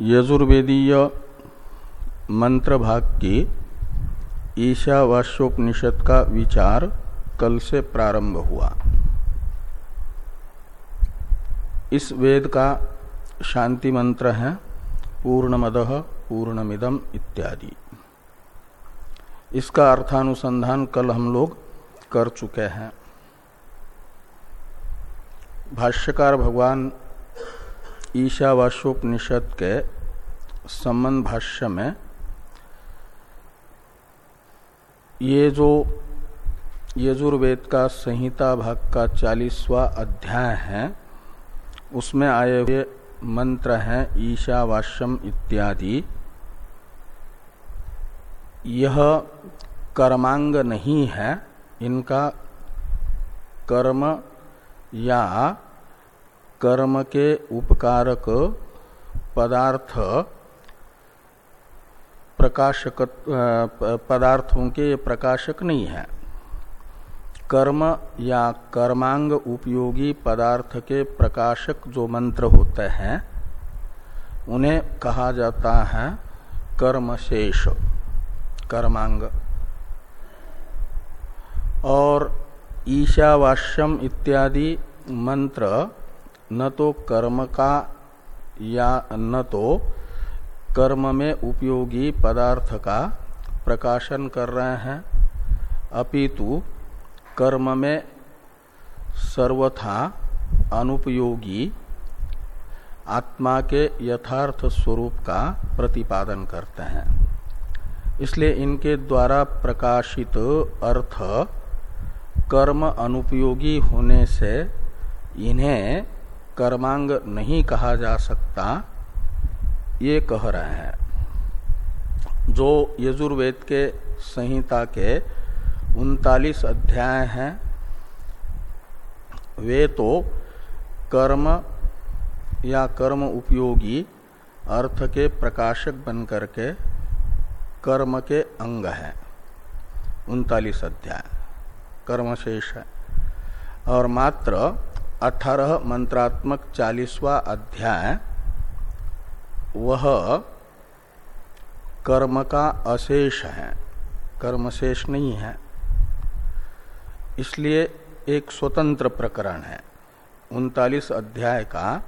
यजुर्वेदीय मंत्र भाग की ईशावास्योपनिषद का विचार कल से प्रारंभ हुआ। इस वेद का शांति मंत्र है, पूर्णमद पूर्णमिदम इत्यादि। इसका अर्थानुसंधान कल हम लोग कर चुके हैं। भाष्यकार भगवान ईशावास्योपनिषद के संबंध भाष्य में ये जो यजुर्वेद का संहिता भाग का चालीसवा अध्याय है, उसमें आए हुए मंत्र हैं ईशावाश्यम इत्यादि। यह कर्मांग नहीं है, इनका कर्म या कर्म के उपकारक पदार्थ, प्रकाशक पदार्थों के प्रकाशक नहीं है। कर्म या कर्मांग उपयोगी पदार्थ के प्रकाशक जो मंत्र होते हैं, उन्हें कहा जाता है कर्मशेष, कर्मांग। और ईशावास्यम इत्यादि मंत्र न तो कर्म का या न तो कर्म में उपयोगी पदार्थ का प्रकाशन कर रहे हैं। अपितु कर्म में सर्वथा अनुपयोगी आत्मा के यथार्थ स्वरूप का प्रतिपादन करते हैं। इसलिए इनके द्वारा प्रकाशित अर्थ कर्म अनुपयोगी होने से इन्हें कर्मांग नहीं कहा जा सकता, ये कह रहे हैं। जो यजुर्वेद के संहिता के उनतालीस अध्याय हैं, वे तो कर्म या कर्म उपयोगी अर्थ के प्रकाशक बन करके कर्म के अंग हैं। उनतालीस अध्याय, कर्मशेष है। और मात्र अठारह मंत्रात्मक चालीसवा अध्याय, वह कर्म का अशेष है। कर्मशेष नहीं है। इसलिए एक स्वतंत्र प्रकरण है। उनतालीस अध्याय का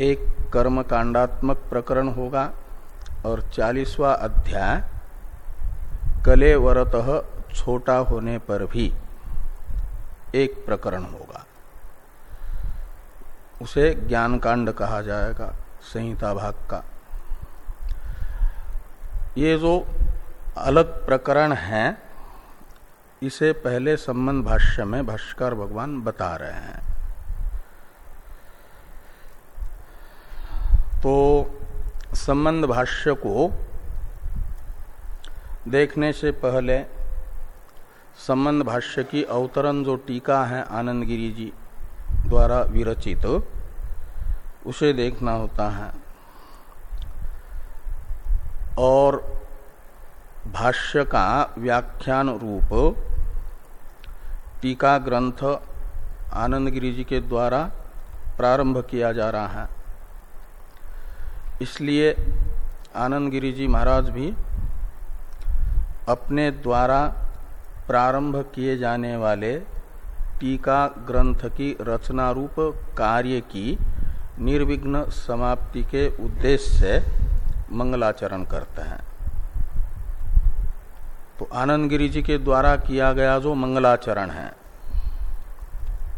एक कर्म कांडात्मक प्रकरण होगा और चालीसवा अध्याय कले वरत छोटा होने पर भी एक प्रकरण होगा। उसे ज्ञान कांड कहा जाएगा, संहिता भाग का। ये जो अलग प्रकरण है, इसे पहले संबंध भाष्य में भाष्कर भगवान बता रहे हैं। तो संबंध भाष्य को देखने से पहले संबंध भाष्य की अवतरण जो टीका है आनंद गिरी जी द्वारा विरचित, उसे देखना होता है। और भाष्य का व्याख्यान रूप टीका ग्रंथ आनंद जी के द्वारा प्रारंभ किया जा रहा है। इसलिए आनंद जी महाराज भी अपने द्वारा प्रारंभ किए जाने वाले टीका ग्रंथ की रचना रूप कार्य की निर्विघ्न समाप्ति के उद्देश्य से मंगलाचरण करते हैं। तो आनंद गिरी जी के द्वारा किया गया जो मंगलाचरण है,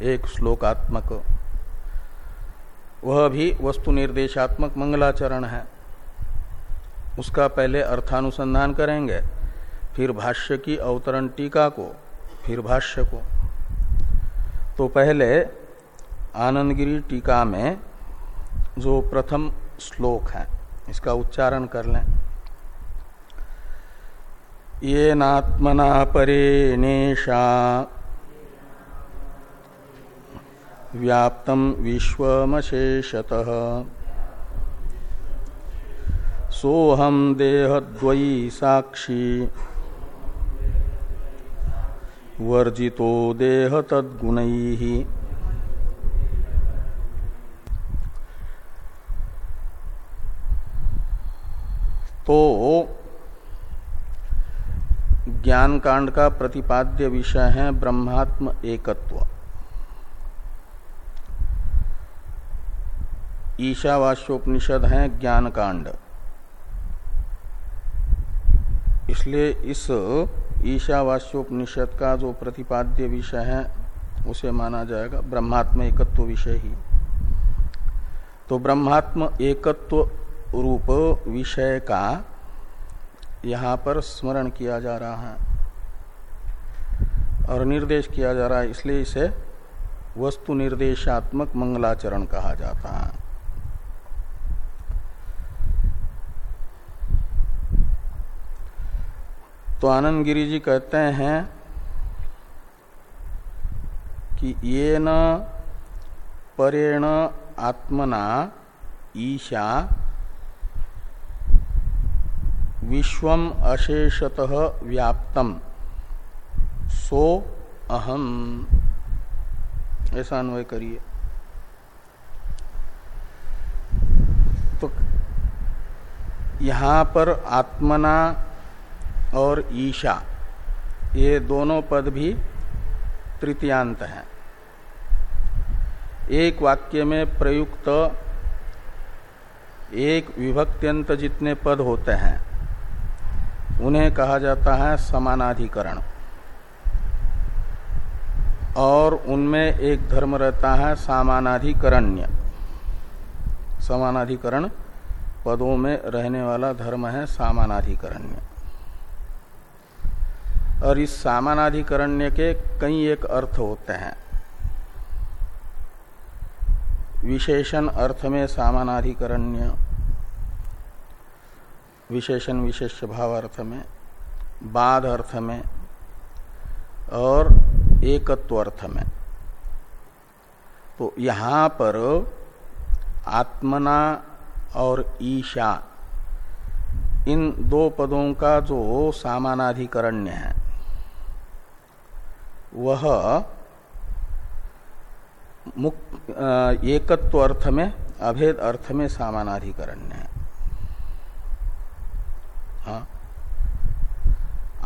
एक श्लोकात्मक, वह भी वस्तु निर्देशात्मक मंगलाचरण है। उसका पहले अर्थानुसंधान करेंगे, फिर भाष्य की अवतरण टीका को, फिर भाष्य को। तो पहले आनंदगिरी टीका में जो प्रथम श्लोक है, इसका उच्चारण कर लें। ये नात्मना परे नेशा व्याप्त विश्वमशेषतः। सोहम देहद्वयी साक्षी। वर्जितो देह तद्गुण। तो ज्ञान कांड का प्रतिपाद्य विषय है ब्रह्मात्म एकत्व। ईशावास्योपनिषद है ज्ञान कांड इसलिए इस ईशावास्योपनिषद का जो प्रतिपाद्य विषय है, उसे माना जाएगा ब्रह्मात्म एकत्व विषय ही। तो ब्रह्मात्म एकत्व रूप विषय का यहाँ पर स्मरण किया जा रहा है और निर्देश किया जा रहा है, इसलिए इसे वस्तु निर्देशात्मक मंगलाचरण कहा जाता है। तो आनंद गिरी जी कहते हैं कि ये न परेण आत्मना ईशा विश्वम अशेषतः व्याप्तम। सो अहम। ऐसा अन्वय करिए। तो यहाँ पर आत्मना और ईशा, ये दोनों पद भी तृतीयांत हैं। एक वाक्य में प्रयुक्त, एक विभक्त्यंत जितने पद होते हैं, उन्हें कहा जाता है समानाधिकरण। और उनमें एक धर्म रहता है सामानाधिकरण्य। समानाधिकरण पदों में रहने वाला धर्म है सामानाधिकरण्य। और इस सामानाधिकरण्य के कई एक अर्थ होते हैं। विशेषण अर्थ में सामानाधिकरण्य, विशेषण विशेष भाव अर्थ में, बाध अर्थ में और एकत्व अर्थ में। तो यहाँ पर आत्मना और ईशा, इन दो पदों का जो सामानाधिकरण्य है वह मुक्त एकत्व अर्थ में अभेद अर्थ में सामानाधिकरण्य है। हाँ।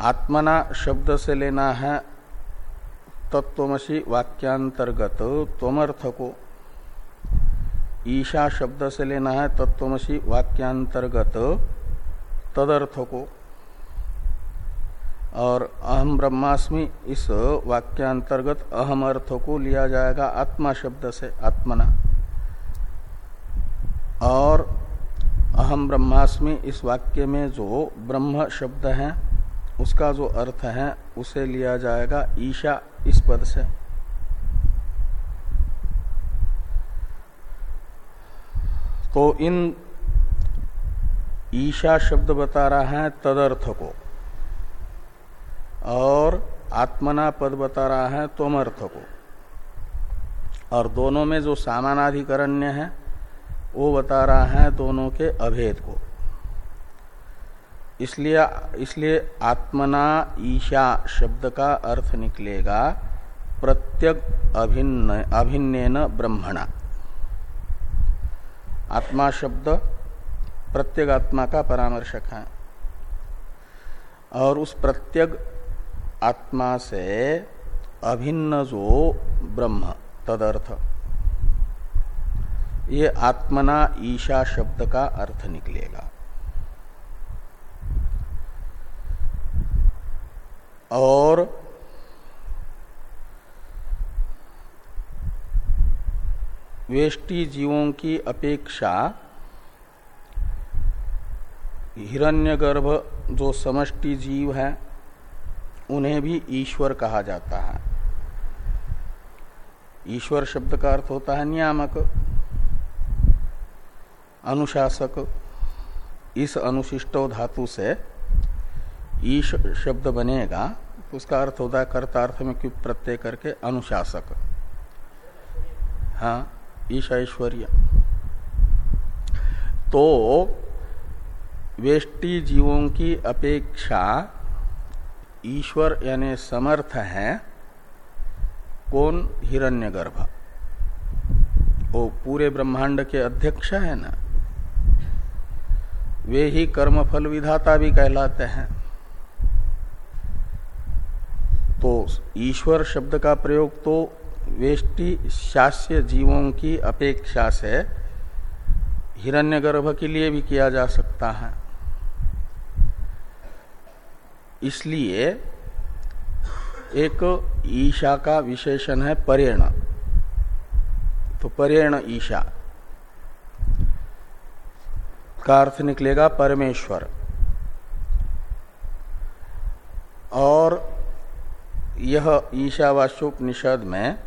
आत्मना शब्द से लेना है तत्वमसी वाक्यांतर्गत त्वमर्थ को ईशा शब्द से लेना है तत्वमसी वाक्यांतर्गत तदर्थ को और अहम ब्रह्मास्मि इस वाक्यांतर्गत अहम अर्थ को लिया जाएगा आत्मा शब्द से आत्मना। और अहम ब्रह्मास्मि इस वाक्य में जो ब्रह्म शब्द है, उसका जो अर्थ है, उसे लिया जाएगा ईशा इस पद से। तो इन ईशा शब्द बता रहा है तदर्थ को। और आत्मना पद बता रहा है तोमर्थ को। और दोनों में जो सामानाधिकरण्य है, वो बता रहा है दोनों के अभेद को। इसलिए इसलिए आत्मना ईशा शब्द का अर्थ निकलेगा प्रत्यक अभिन्न अभिन्न ब्रह्मणा। आत्मा शब्द प्रत्येक आत्मा का परामर्शक है। और उस प्रत्यक आत्मा से अभिन्न जो ब्रह्म, तदर्थ। ये आत्मना ईशा शब्द का अर्थ निकलेगा। और वेष्टि जीवों की अपेक्षा हिरण्यगर्भ जो समष्टि जीव है उन्हें भी ईश्वर कहा जाता है। ईश्वर शब्द का अर्थ होता है नियामक, अनुशासक। इस अनुशिष्टो धातु से ईश शब्द बनेगा तो उसका अर्थ होता है कर्तार्थ में क्यों प्रत्यय करके अनुशासक। हाँ ईश ऐश्वर्य। तो वेष्टि जीवों की अपेक्षा ईश्वर यानी समर्थ है, कौन हिरण्यगर्भ? वो पूरे ब्रह्मांड के अध्यक्ष है ना? वे ही कर्मफल विधाता भी कहलाते हैं। तो ईश्वर शब्द का प्रयोग तो वेष्टि शास्य जीवों की अपेक्षा से हिरण्यगर्भ के लिए भी किया जा सकता है। इसलिए एक ईशा का विशेषण है परेण। तो परेण ईशा। का अर्थ निकलेगा परमेश्वर। और यह ईशावास्योपनिषद में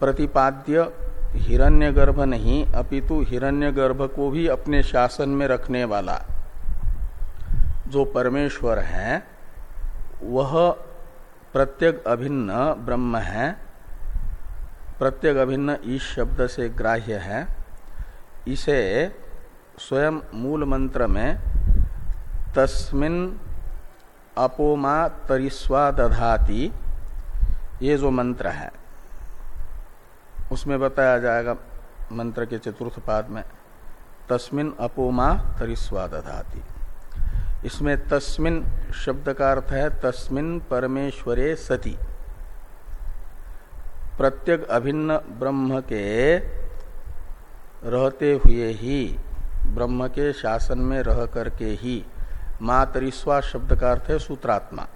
प्रतिपाद्य हिरण्यगर्भ नहीं, अपितु हिरण्यगर्भ को भी अपने शासन में रखने वाला। जो परमेश्वर है, वह प्रत्येक अभिन्न ब्रह्म है, प्रत्येक अभिन्न इस शब्द से ग्राह्य है। इसे स्वयं मूल मंत्र में तस्मिन अपोमा तरिस्वा दधाती, ये जो मंत्र है। उसमें बताया जाएगा मंत्र के चतुर्थ पाद में, तस्मिन अपोमा तरिस्वा दधाती। इसमें तस्मिन शब्द का अर्थ है तस्मिन परमेश्वरे सती। प्रत्येक अभिन्न ब्रह्म के रहते हुए ही, ब्रह्म के शासन में रह करके ही मातरिस्वा शब्द का अर्थ है सूत्रात्मा।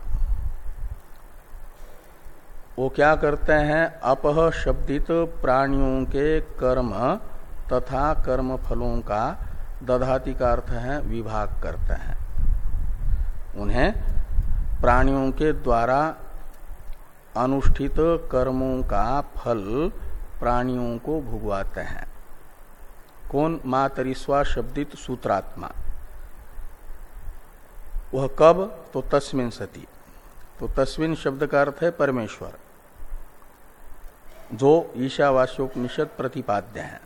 वो क्या करते हैं? अपह शब्दित प्राणियों के कर्म तथा कर्म फलों का दधाति का अर्थ है विभाग करते हैं। उन्हें प्राणियों के द्वारा अनुष्ठित कर्मों का फल प्राणियों को भुगवाते हैं। कौन मातरिस्वा शब्दित सूत्रात्मा? वह कब? तो तस्मिन सती। तो तस्मिन शब्द का अर्थ है परमेश्वर, जो ईशावास्योपनिषद प्रतिपाद्य है।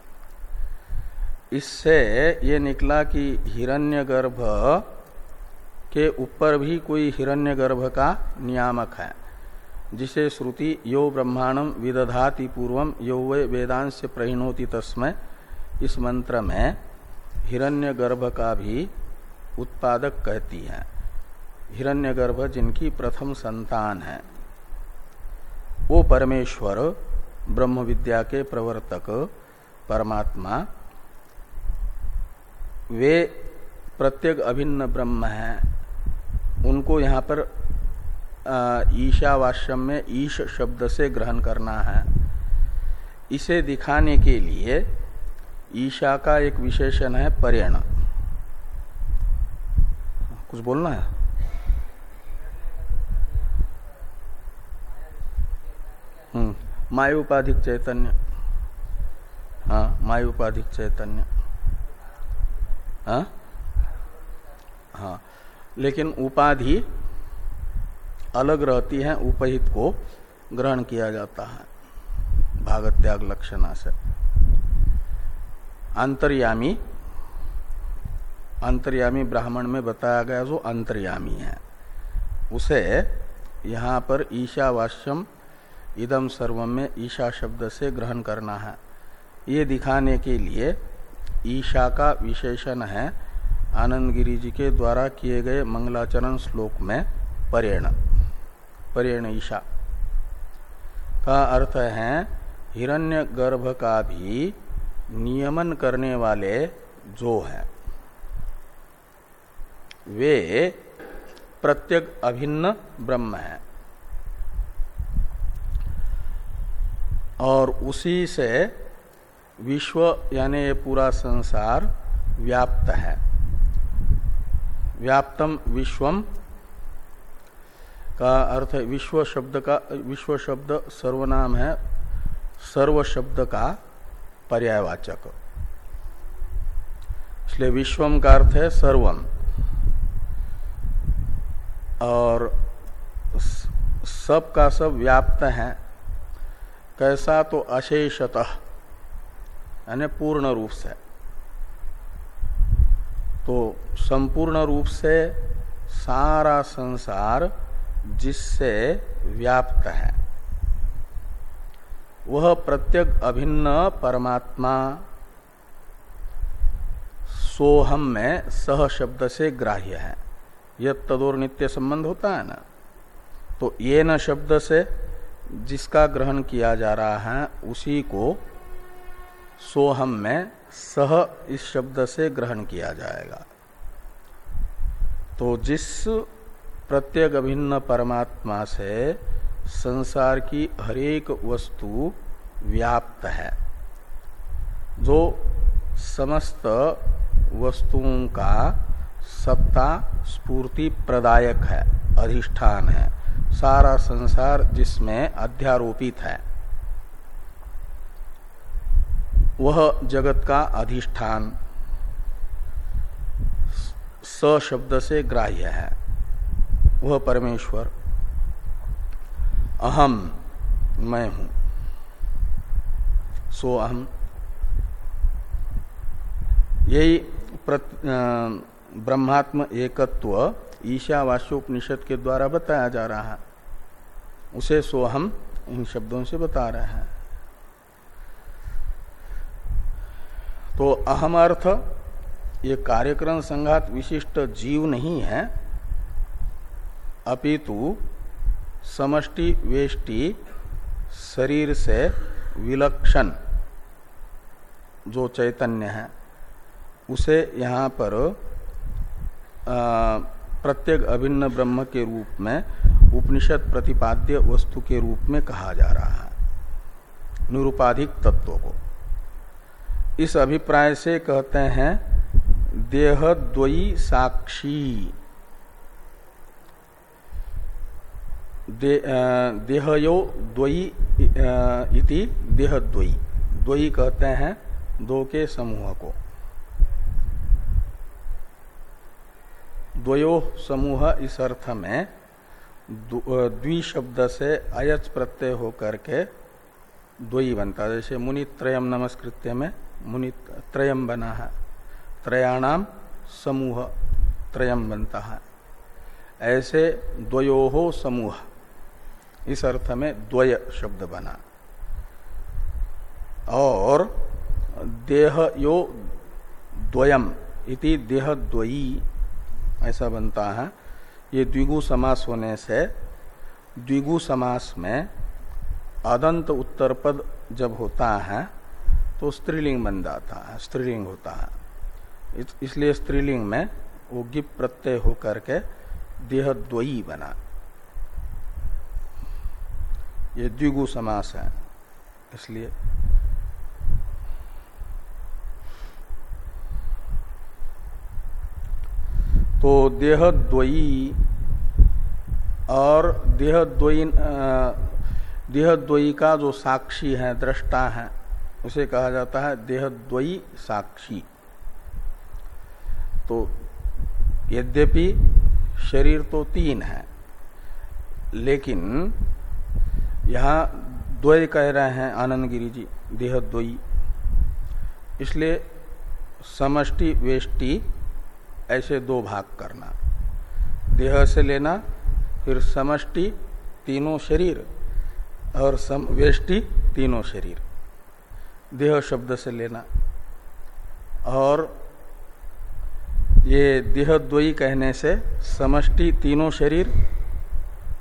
इससे ये निकला कि हिरण्यगर्भ के ऊपर भी कोई हिरण्यगर्भ का नियामक है, जिसे श्रुति यो ब्रह्मांडम विदधाति पूर्वम यो वे वेदांश प्रहिणोति तस्मय इस मंत्र में हिरण्यगर्भ का भी उत्पादक कहती है। हिरण्यगर्भ जिनकी प्रथम संतान है। वो परमेश्वर ब्रह्म विद्या के प्रवर्तक, परमात्मा, वे प्रत्येक अभिन्न ब्रह्म है। उनको यहाँ पर ईशावाश्यम में ईश शब्द से ग्रहण करना है। इसे दिखाने के लिए ईशा का एक विशेषण है पर्यण। कुछ बोलना है? हम्म मायुपाधिक चैतन्य। हाँ मायुपाधिक चैतन्य। हाँ? हाँ। लेकिन उपाधि अलग रहती है, उपहित को ग्रहण किया जाता है भागत त्याग लक्षणा से। अंतर्यामी अंतर्यामी ब्राह्मण में बताया गया जो अंतर्यामी है, उसे यहाँ पर ईशावास्यम, इदम सर्वम में ईशा शब्द से ग्रहण करना है। ये दिखाने के लिए ईशा का विशेषण है आनंद गिरी जी के द्वारा किए गए मंगलाचरण श्लोक में परेण परेण ईशा का अर्थ है हिरण्य गर्भ का भी नियमन करने वाले जो है, वे प्रत्येक अभिन्न ब्रह्म है। और उसी से विश्व यानी पूरा संसार व्याप्त है। व्याप्तम विश्वम का अर्थ है विश्व शब्द का, विश्व शब्द सर्वनाम है, सर्व शब्द का पर्यायवाचक। इसलिए विश्वम का अर्थ है सर्वम और सब का सब व्याप्त है। कैसा तो अशेषतः, यानी पूर्ण रूप से। तो संपूर्ण रूप से सारा संसार जिससे व्याप्त है। वह प्रत्येक अभिन्न परमात्मा सोहम में सह शब्द से ग्राह्य है। यद तदोर नित्य संबंध होता है ना? तो ये न शब्द से जिसका ग्रहण किया जा रहा है, उसी को सोहम में सह इस शब्द से ग्रहण किया जाएगा। तो जिस प्रत्येक अभिन्न परमात्मा से संसार की हरेक वस्तु व्याप्त है, जो समस्त वस्तुओं का सत्ता स्पूर्ति प्रदायक है, अधिष्ठान है, सारा संसार जिसमें अध्यारोपित है। वह जगत का अधिष्ठान। स शब्द से ग्राह्य है। वह परमेश्वर। अहम, मैं हूँ। सो अहम। यही ब्रह्मात्म एकत्व ईशावास्योपनिषद के द्वारा बताया जा रहा है। उसे सोहम इन शब्दों से बता रहे हैं। तो अहम अर्थ ये कार्यक्रम संघात विशिष्ट जीव नहीं है। अपितु, समष्टि वेष्टि, शरीर से विलक्षण जो चैतन्य है, उसे यहाँ पर प्रत्येक अभिन्न ब्रह्म के रूप में, उपनिषद प्रतिपाद्य वस्तु के रूप में कहा जा रहा है। निरुपाधिक तत्व को। इस अभिप्राय से कहते हैं देह द्वयी साक्षी। दे, देहयो द्वयी इति देह द्वयी कहते हैं दो के समूह को। द्वयो समूह इस अर्थ में द्वि शब्द से अयच प्रत्यय होकर के द्वयी बनता जैसे मुनित्रयम नमस्कृत्य में मुनि त्रयम बना है त्रयाणाम समूह त्रयम बनता है ऐसे द्वयो समूह। इस अर्थ में द्वय शब्द बना। और देह यो द्वयम इति देह द्वयी ऐसा बनता है। ये द्विगु समास होने से द्विगु समास में अदंत उत्तर पद जब होता है तो स्त्रीलिंग बन जाता है, स्त्रीलिंग होता है। इसलिए स्त्रीलिंग में वो गिप प्रत्यय होकर के देहद्वयी बना। ये द्विगु समास है, इसलिए। तो देहद्वयी और देहद्वयी देहद्वयी का जो साक्षी है, दृष्टा है उसे कहा जाता है देहद्वयी साक्षी। तो यद्यपि शरीर तो तीन है, लेकिन यहाँ द्वय कह रहे हैं आनंद गिरी जी, देहद्वयी। इसलिए समष्टि वेष्टि ऐसे दो भाग करना। देह से लेना, फिर समष्टि तीनों शरीर, और सम वेष्टि तीनों शरीर। देह शब्द से लेना। और ये देहद्वयी कहने से समष्टि तीनों शरीर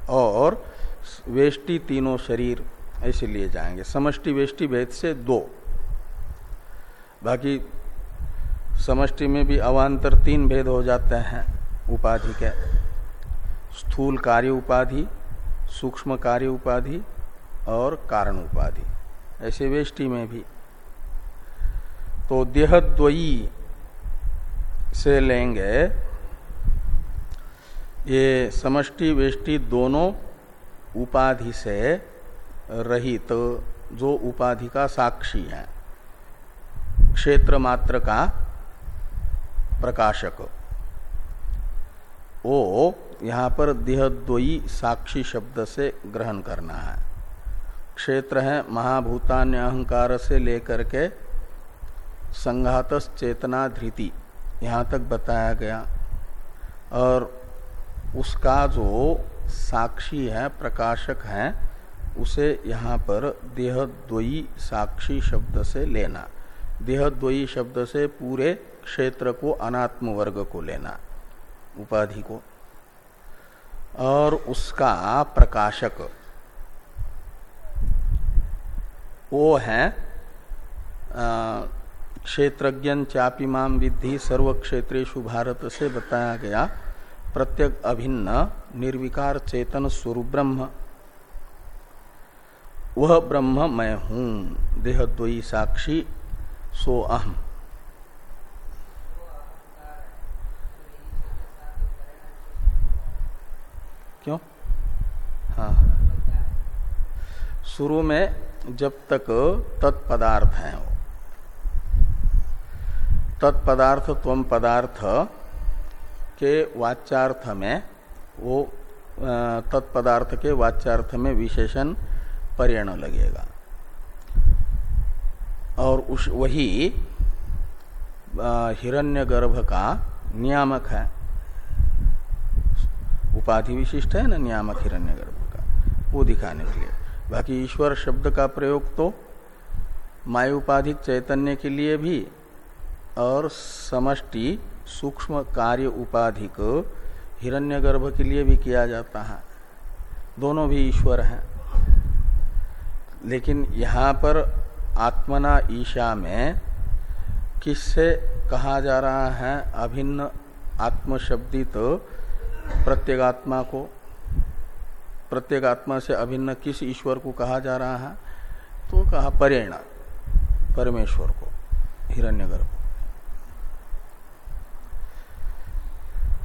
और वेष्टि तीनों शरीर ऐसे लिए जाएँगे। समष्टि, वेष्टि, भेद से दो। बाकी समष्टि में भी अवान्तर तीन भेद हो जाते हैं उपाधि के। स्थूल कार्य उपाधि, सूक्ष्म कार्य उपाधि और कारण उपाधि। ऐसे वेष्टि में भी तो देहद्वयी से लेंगे। ये समष्टि वेष्टि दोनों उपाधि से रहित तो जो उपाधि का साक्षी है। क्षेत्र मात्र का प्रकाशक। वो यहाँ पर देहद्वयी साक्षी शब्द से ग्रहण करना है। क्षेत्र है महाभूतान्य अहंकार से लेकर के संघात चेतना धृति यहाँ तक बताया गया। और उसका जो साक्षी है, प्रकाशक है, उसे यहाँ पर देहद्वयी साक्षी शब्द से लेना। देहद्वयी शब्द से पूरे क्षेत्र को अनात्म वर्ग को लेना, उपाधि को। और उसका प्रकाशक, वो है क्षेत्रज्ञ चापी माम विद्धि सर्व क्षेत्रेशु भारत से बताया गया प्रत्येक अभिन्न, निर्विकार चेतन स्वरूप ब्रह्म। वह ब्रह्म मैं हूँ देहद्वयी साक्षी, सो अहम। क्यों? हाँ। शुरू में जब तक तत्पदार्थ है वो। तत्पदार्थ तम पदार्थ के वाच्यार्थ में वो तत्पदार्थ के वाच्यार्थ में विशेषण पर्यण लगेगा। और उस, वही हिरण्यगर्भ का नियामक है। उपाधि विशिष्ट है ना नियामक हिरण्यगर्भ का, वो दिखाने के लिए। बाकी ईश्वर शब्द का प्रयोग तो मायुपाधिक चैतन्य के लिए भी और समष्टि सूक्ष्म कार्य उपाधिक हिरण्यगर्भ के लिए भी किया जाता है। दोनों भी ईश्वर हैं। लेकिन यहाँ पर आत्मना ईशा में किससे कहा जा रहा है? अभिन्न आत्मशब्दित प्रत्येगात्मा को। प्रत्येगात्मा से अभिन्न किस ईश्वर को कहा जा रहा है? तो कहा परेणा परमेश्वर को, हिरण्यगर्भ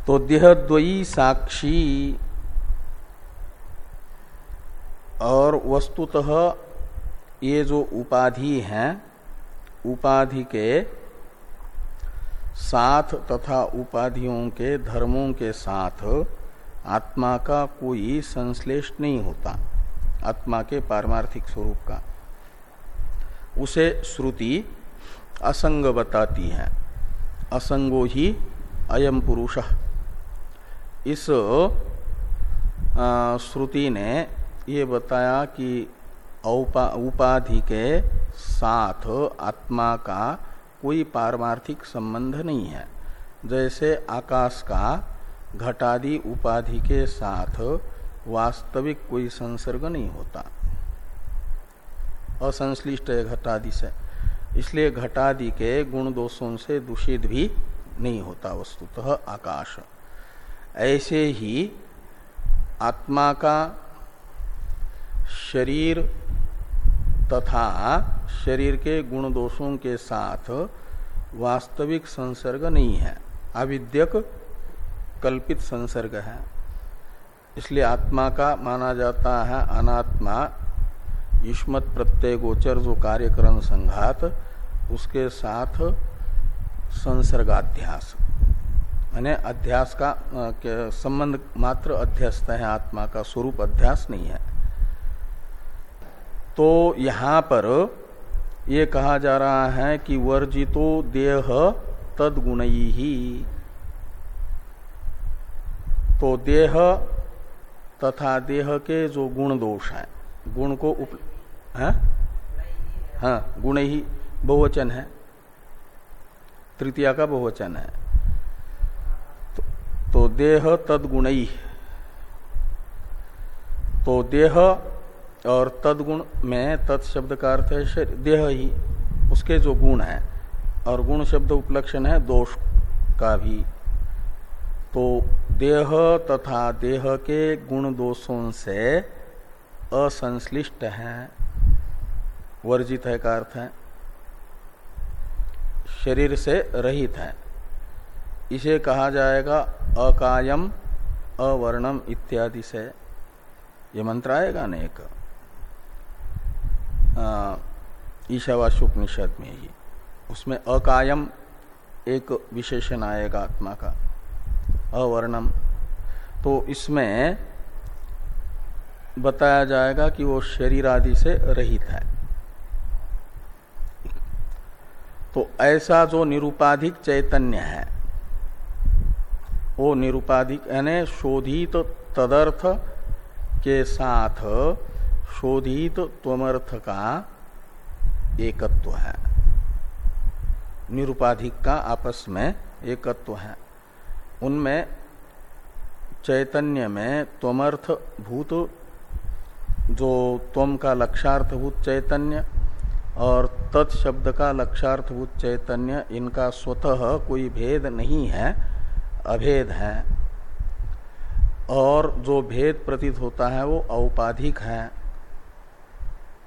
तो देहद्वयी साक्षी। और वस्तुतः ये जो उपाधि हैं, उपाधि के साथ तथा उपाधियों के, धर्मों के साथ आत्मा का कोई संश्लेष नहीं होता, आत्मा के पारमार्थिक स्वरूप का। उसे श्रुति असंग बताती है। असंगो ही अयम पुरुष। इस श्रुति ने ये बताया कि उपाधि के साथ आत्मा का कोई पारमार्थिक संबंध नहीं है। जैसे आकाश का घटादि उपाधि के साथ वास्तविक कोई संसर्ग नहीं होता। असंश्लिष्ट है घटादि से। इसलिए घटादि के गुण दोषों से दूषित भी नहीं होता वस्तुतः आकाश। ऐसे ही आत्मा का शरीर तथा शरीर के गुण दोषों के साथ वास्तविक संसर्ग नहीं है। अविद्यक कल्पित संसर्ग है। इसलिए आत्मा का माना जाता है अनात्मा। युष्मत प्रत्यय गोचर जो कार्यक्रम संघात, उसके साथ संसर्गाध्यास। यानी अध्यास का संबंध मात्र अध्यस्त है, आत्मा का स्वरूप अध्यास नहीं है। तो यहाँ पर यह कहा जा रहा है कि वर्जितो देह तदगुण। ही तो देह तथा देह के जो गुण दोष है, गुण को उप, है? हाँ गुण ही बहुवचन है। तृतीया का बहुवचन है। तो देह तदगुण। तो देह और तदगुण में तत्शब्द का अर्थ है देह ही, उसके जो गुण है, और गुण शब्द उपलक्षण है दोष का भी। तो देह तथा देह के गुण दोषों से असंश्लिष्ट है, वर्जित है का अर्थ है, शरीर से रहित है। इसे कहा जाएगा अकायम अवर्णम इत्यादि से। ये मंत्र आएगा ना एक? ईशावास्योपनिषद में ही। उसमें अकायम एक विशेषण आएगा आत्मा का, अवर्णम। तो इसमें बताया जाएगा कि वो शरीर आदि से रहित है। तो ऐसा जो निरुपाधिक चैतन्य है वो निरुपाधिक यानी शोधित तदर्थ के साथ शोधित त्वमर्थ का एकत्व है। निरुपाधिक का आपस में एकत्व है। उनमें चैतन्य में त्वमर्थ भूत, जो त्वम का लक्षार्थभूत चैतन्य और तत्शब्द का लक्षार्थभूत चैतन्य, इनका स्वतः कोई भेद नहीं है। अभेद है और जो भेद प्रतीत होता है वो औपाधिक है।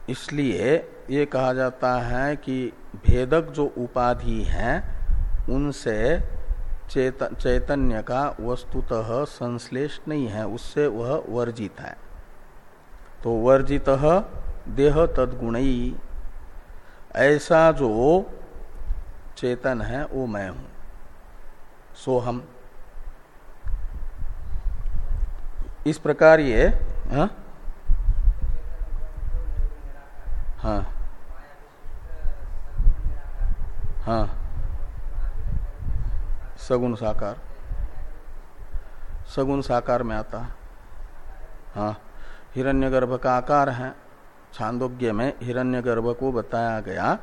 इसलिए ये कहा जाता है कि भेदक जो उपाधि हैं, उनसे चैतन्य का वस्तुतः संश्लेष नहीं है, उससे वह वर्जित है। तो वर्जित देह तदगुणई ऐसा जो चेतन है, वो मैं हूँ। सो हम इस प्रकार ये, हा? हाँ। हाँ। सगुण साकार। सगुण साकार में आता है। हाँ। हिरण्यगर्भ का आकार है। छांदोग्य में हिरण्यगर्भ को बताया गया।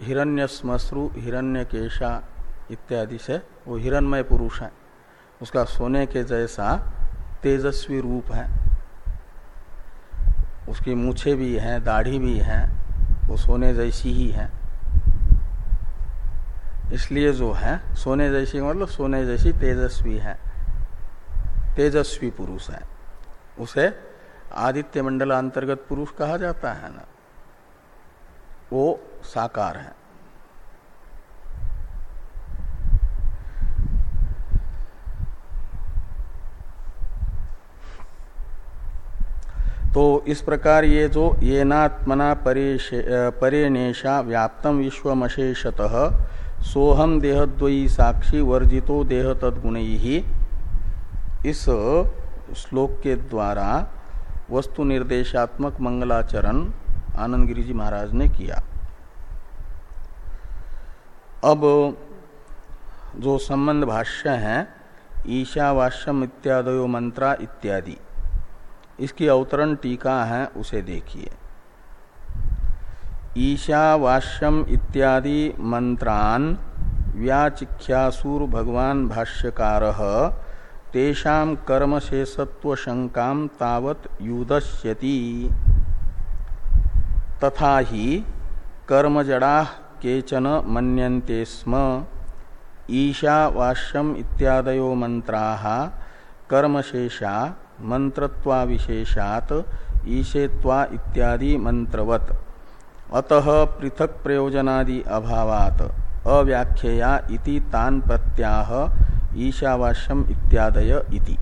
हिरण्य स्मश्रु हिरण्य केशा इत्यादि से वो हिरणमय पुरुष है। उसका सोने के जैसा तेजस्वी रूप है। उसकी मूछे भी हैं, दाढ़ी भी है, वो सोने जैसी ही है। इसलिए जो है, सोने जैसी मतलब सोने जैसी तेजस्वी है। तेजस्वी पुरुष है। उसे आदित्य मंडल अंतर्गत पुरुष कहा जाता है ना? वो साकार है। तो इस प्रकार ये जो ये नात्मना परेनेशा व्याप्तम विश्वमशेषत सोहम देहद्वयी साक्षी वर्जितो देह तदगुण ही इस श्लोक के द्वारा वस्तु निर्देशात्मक मंगलाचरण आनंद गिरिजी महाराज ने किया। अब जो संबंध भाष्य है ईशावाश्यम इत्यादयो मंत्रा इत्यादि। इसकी अवतरण टीका है, उसे देखिए। ईशावाश्यम इत्यादि मंत्रान व्याचिख्यासुर भगवान भाष्यकार तेषाम कर्म तावत युदश्यति तथा ही कर्मजड़ा केचन मन्यन्ते स्म। ईशावाश्यम इत्यादयो मंत्राः, कर्मशेषा मंत्रत्वाविशेषात ईशेत्वा इत्यादि मंत्रवत। अतः पृथक प्रयोजनादि अभावात। अव्याख्यया इति तान प्रत्याह ईशावास्यम इत्यादय इति।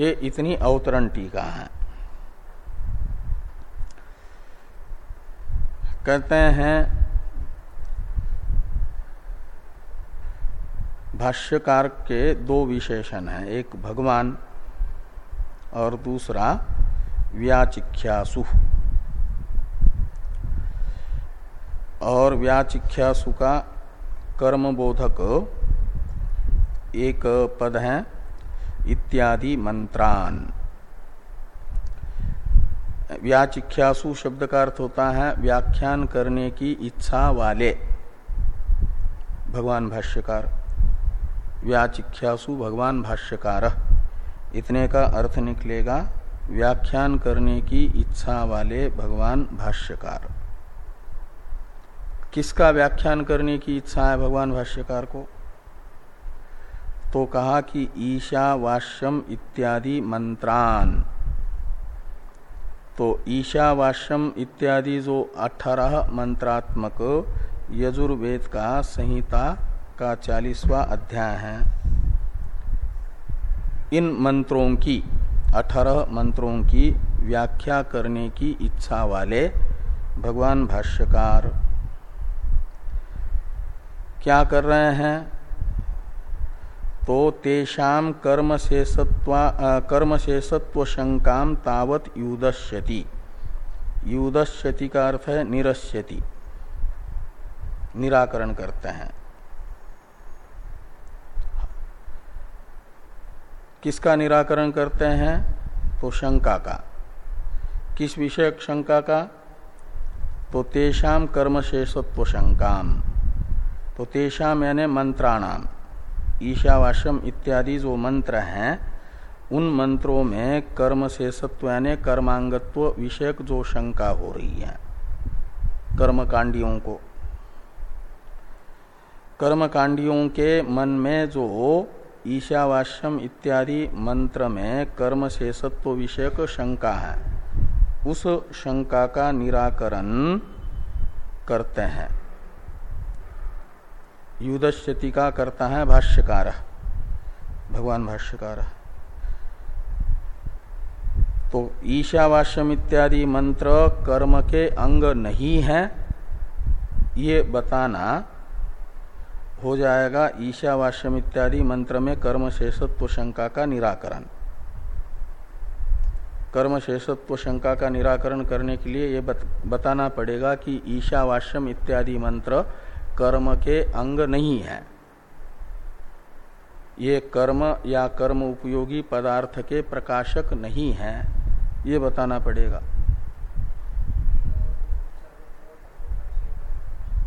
ये इतनी अवतरण टीका है। कहते हैं, भाष्यकार के दो विशेषण हैं। एक भगवान और दूसरा व्याचिख्यासु। और व्याचिख्यासु का कर्मबोधक एक पद है, इत्यादि मंत्रान। व्याचिख्यासु शब्द का अर्थ होता है व्याख्यान करने की इच्छा वाले। भगवान भाष्यकार। व्याचिख्यासु भगवान भाष्यकार। इतने का अर्थ निकलेगा व्याख्यान करने की इच्छा वाले भगवान भाष्यकार। किसका व्याख्यान करने की इच्छा है भगवान भाष्यकार को? तो कहा कि ईशावाश्यम इत्यादि मंत्रान। तो ईशावाश्यम इत्यादि जो अठारह मंत्रात्मक यजुर्वेद का संहिता का चालीसवा अध्याय है इन मंत्रों की, अठारह मंत्रों की व्याख्या करने की इच्छा वाले भगवान भाष्यकार क्या कर रहे हैं? तो तेषाम कर्म शंका तावत युदश्यति। युदश्यति का अर्थ है निरस्यति निराकरण करते हैं। किसका निराकरण करते हैं? तो शंका का। किस विषय शंका का? तो तेषाम कर्म शेषत्व शंका तो तेषाम यानी मंत्राणाम। ईशावाश्यम इत्यादि जो मंत्र हैं, उन मंत्रों में कर्म से यानी कर्मांगत्व विषयक जो शंका हो रही है। कर्मकांडियों को। कर्मकांडियों के मन में जो ईशावाश्यम इत्यादि मंत्र में कर्म शेषत्व विषयक शंका है। उस शंका का निराकरण करते हैं। युद्धति का करता है भाष्यकार। भगवान भाष्यकार। तो ईशावाश्यम इत्यादि मंत्र कर्म के अंग नहीं है, ये बताना हो जाएगा ईशावाश्यम इत्यादि मंत्र में कर्म शेषत्व शंका का निराकरण। कर्म शेषत्व शंका का निराकरण करने के लिए ये बत, बताना पड़ेगा कि ईशावाश्यम इत्यादि मंत्र कर्म के अंग नहीं है। ये कर्म या कर्म उपयोगी पदार्थ के प्रकाशक नहीं है ये बताना पड़ेगा।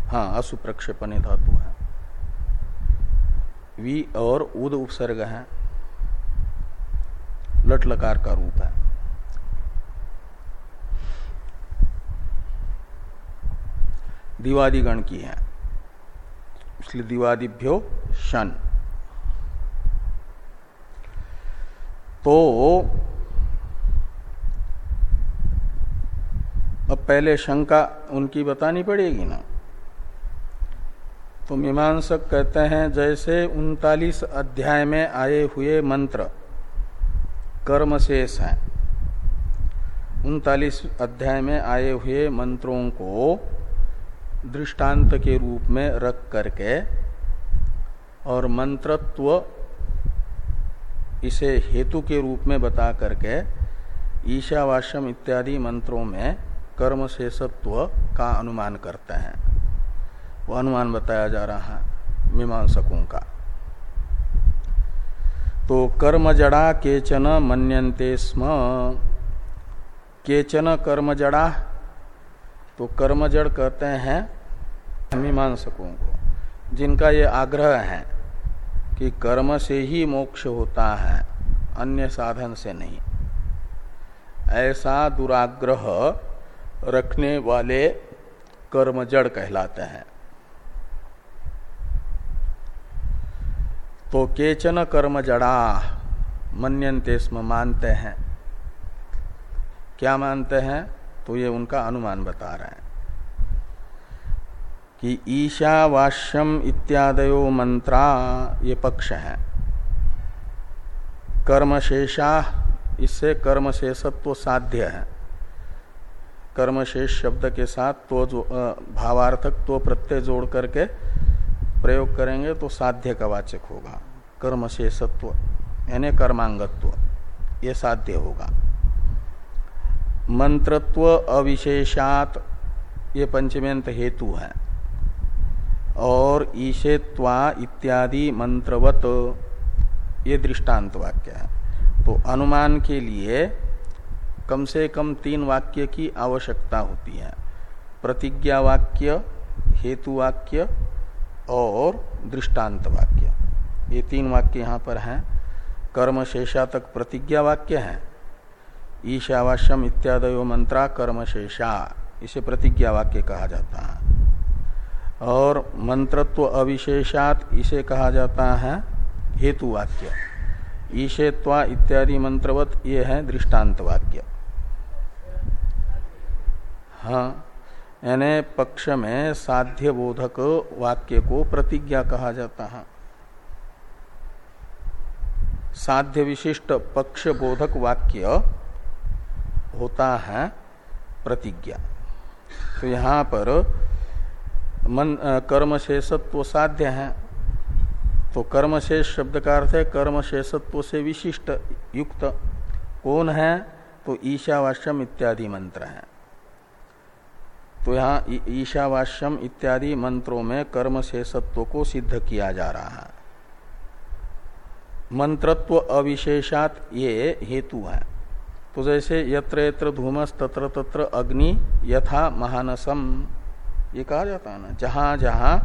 हाँ असुप्रक्षेपण धातु है। वी और उद उपसर्ग है। लट लकार का रूप है। दिवादी गण की है। इसलिए दिवादिभ्यो शन। तो अब पहले शंका उनकी बतानी पड़ेगी ना। तो मीमांसक कहते हैं, जैसे उनतालीस अध्याय में आए हुए मंत्र कर्म शेष हैं। उनतालीस अध्याय में आए हुए मंत्रों को दृष्टांत के रूप में रख करके और मंत्रत्व इसे हेतु के रूप में बता करके ईशावाश्यम इत्यादि मंत्रों में कर्म शेषत्व का अनुमान करते हैं। वो अनुमान बताया जा रहा है, मीमांसकों का। तो कर्म जड़ा केचन मनते स्म। केचन कर्म जड़ा तो कर्म जड़ कहते हैं मीमांसकों को, जिनका ये आग्रह है कि कर्म से ही मोक्ष होता है, अन्य साधन से नहीं। ऐसा दुराग्रह रखने वाले कर्म जड़ कहलाते हैं। तो केचन कर्म जड़ा मनते स्म मानते हैं। क्या मानते हैं? तो ये उनका अनुमान बता रहे हैं कि ईशावाश्यम इत्यादयो मंत्रा ये पक्ष है। कर्मशेषा, इससे कर्मशेषत्व साध्य है। कर्मशेष शब्द के साथ तो जो भावार्थक तो प्रत्यय जोड़ करके प्रयोग करेंगे तो साध्य का वाचक होगा। कर्म से सत्व, यानी कर्मांगत्व, ये साध्य होगा। मंत्रत्व अविशेषात ये पंचमेंत हेतु है। और ईशेत्वा इत्यादि मंत्रवत, ये दृष्टांत वाक्य है। तो अनुमान के लिए कम से कम तीन वाक्य की आवश्यकता होती है। प्रतिज्ञा वाक्य, हेतु वाक्य और दृष्टांत वाक्य। ये तीन वाक्य यहाँ पर हैं। कर्म शेषा तक प्रतिज्ञा वाक्य है। ईशावाश्यम इत्यादयो मंत्रा कर्म शेषा, इसे प्रतिज्ञा वाक्य कहा जाता है। और मंत्रत्व अविशेषात इसे कहा जाता है हेतु वाक्य। ईशेत्वा इत्यादि मंत्रवत ये है दृष्टांत वाक्य। हाँ यानी पक्ष में साध्य बोधक वाक्य को प्रतिज्ञा कहा जाता है। साध्य विशिष्ट पक्ष बोधक वाक्य होता है प्रतिज्ञा। तो यहाँ पर मन कर्म शेषत्व साध्य है। तो कर्म शेष शब्द का अर्थ है कर्म शेषत्व से विशिष्ट, युक्त। कौन है? तो ईशावाश्यम इत्यादि मंत्र है। तो यहाँ ईशावाश्यम इत्यादि मंत्रों में कर्म शेषत्व को सिद्ध किया जा रहा है। मंत्रत्व अविशेषात ये हेतु है। तो जैसे यत्र यत्र धूमस तत्र तत्र अग्नि यथा महानसम। ये कहा जाता है ना, जहाँ जहाँ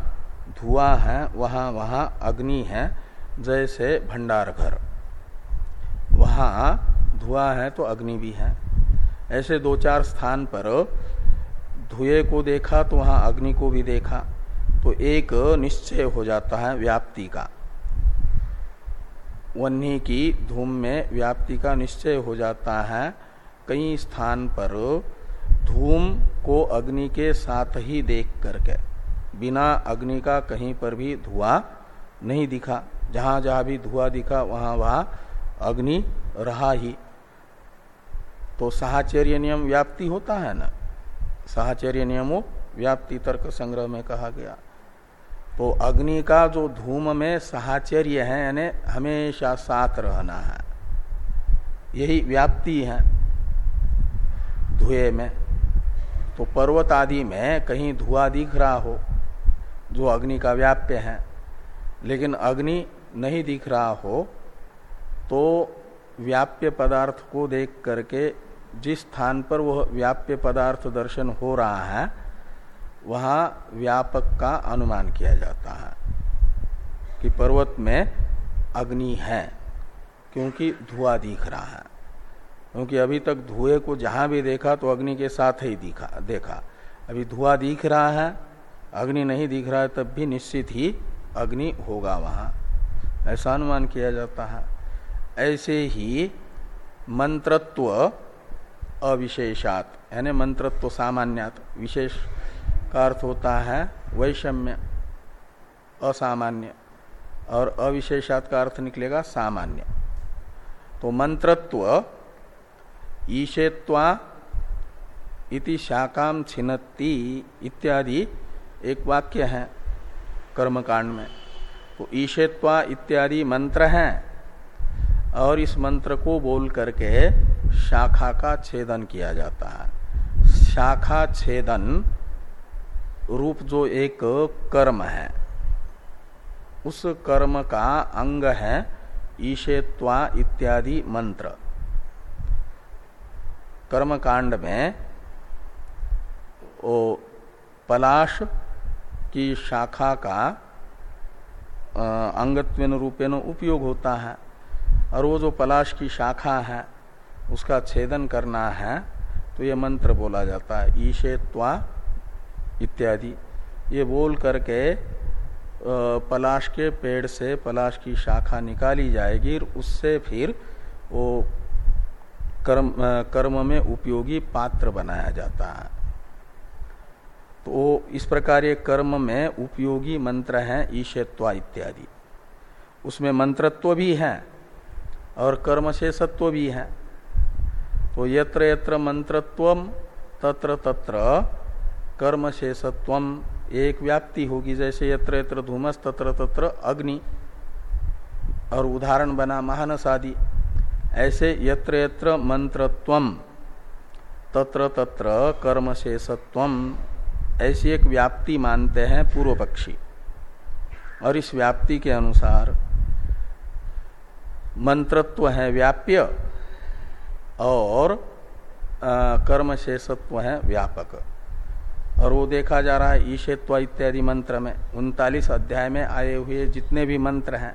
धुआँ है, वहाँ वहाँ अग्नि है, जैसे भंडार घर वहाँ धुआँ है तो अग्नि भी है। ऐसे दो चार स्थान पर धुए को देखा तो वहाँ अग्नि को भी देखा। तो एक निश्चय हो जाता है व्याप्ति का। वन्नी की धूम में व्याप्ति का निश्चय हो जाता है। कई स्थान पर धूम को अग्नि के साथ ही देख करके, बिना अग्नि का कहीं पर भी धुआँ नहीं दिखा। जहाँ जहाँ भी धुआँ दिखा, वहाँ वहाँ अग्नि रहा ही। तो साहचर्य नियम व्याप्ति होता है ना? साहचर्य नियमो व्याप्ति तर्क संग्रह में कहा गया। तो अग्नि का जो धूम में साहचर्य है, यानी हमेशा साथ रहना है। यही व्याप्ति है धुएँ में। तो पर्वत आदि में कहीं धुआँ दिख रहा हो, जो अग्नि का व्याप्य है, लेकिन अग्नि नहीं दिख रहा हो तो व्याप्य पदार्थ को देख करके जिस स्थान पर वह व्याप्य पदार्थ दर्शन हो रहा है वहाँ व्यापक का अनुमान किया जाता है कि पर्वत में अग्नि है, क्योंकि धुआँ दिख रहा है। क्योंकि अभी तक धुएँ को जहाँ भी देखा तो अग्नि के साथ ही दिखा, देखा। अभी धुआँ दिख रहा है, अग्नि नहीं दिख रहा है, तब भी निश्चित ही अग्नि होगा वहाँ। ऐसा अनुमान किया जाता है। ऐसे ही मंत्रत्व अविशेषात, यानी मंत्रत्व सामान्यात, विशेष का अर्थ होता है वैषम्य, असामान्य, और अविशेषात का अर्थ निकलेगा सामान्य। तो मंत्रत्व, ईशेत्वा इति शाकाम छिन्नति इत्यादि एक वाक्य है कर्मकांड में। तो ईशेत्वा इत्यादि मंत्र हैं, और इस मंत्र को बोल करके शाखा का छेदन किया जाता है। शाखा छेदन रूप जो एक कर्म है, उस कर्म का अंग है ईशेत्वा इत्यादि मंत्र। कर्म कांड में वो पलाश की शाखा का अंगत्वेन रूपेण उपयोग होता है, और वो जो पलाश की शाखा है, उसका छेदन करना है तो ये मंत्र बोला जाता है, ईशेत्वा इत्यादि। ये बोल करके पलाश के पेड़ से पलाश की शाखा निकाली जाएगी और उससे फिर वो कर्म कर्म में उपयोगी पात्र बनाया जाता है। तो इस प्रकार ये कर्म में उपयोगी मंत्र हैं ईशेत्वा इत्यादि। उसमें मंत्रत्व भी है और कर्म से सत्व भी है। तो यत्र यत्र मंत्रत्व, तत्र तत्र कर्म शेषत्व एक व्याप्ति होगी जैसे यत्र यत्र धूमस, तत्र तत्र अग्नि। और उदाहरण बना महानस आदि। ऐसे यत्र यत्र मंत्रत्व तत्र तत्र कर्म शेषत्व ऐसी एक व्याप्ति मानते हैं पूर्व पक्षी। और इस व्याप्ति के अनुसार मंत्रत्व है व्याप्य, और कर्म शेषत्व है व्यापक। और वो देखा जा रहा है ईशेत्व इत्यादि मंत्र में। उनतालीस अध्याय में आए हुए जितने भी मंत्र हैं,